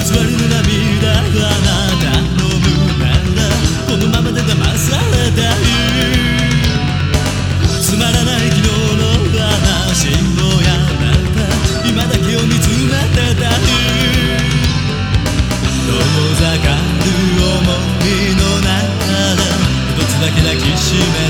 涙たならこのままでされたつまらない昨日の話のあなた今だけを見つめてたい遠ざかる想いの中で一つだけ抱きしめ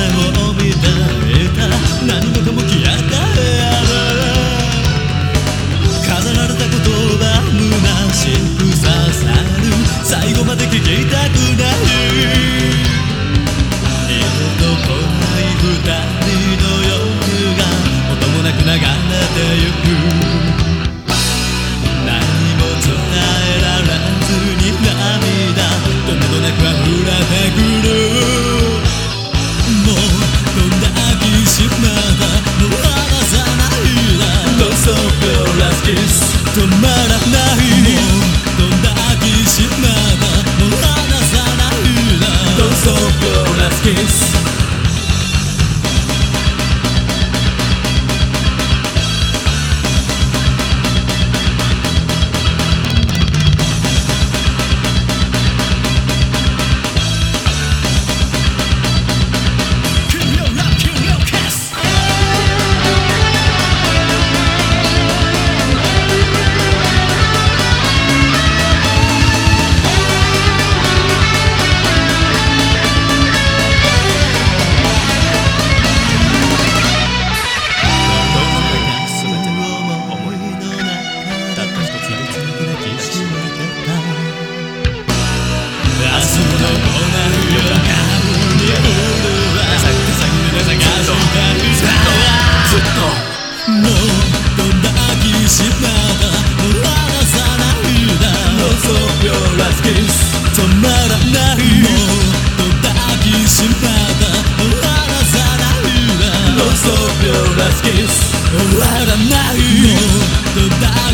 Herkes dömer att Stop your last kiss Let a night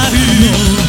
I'm not Paris.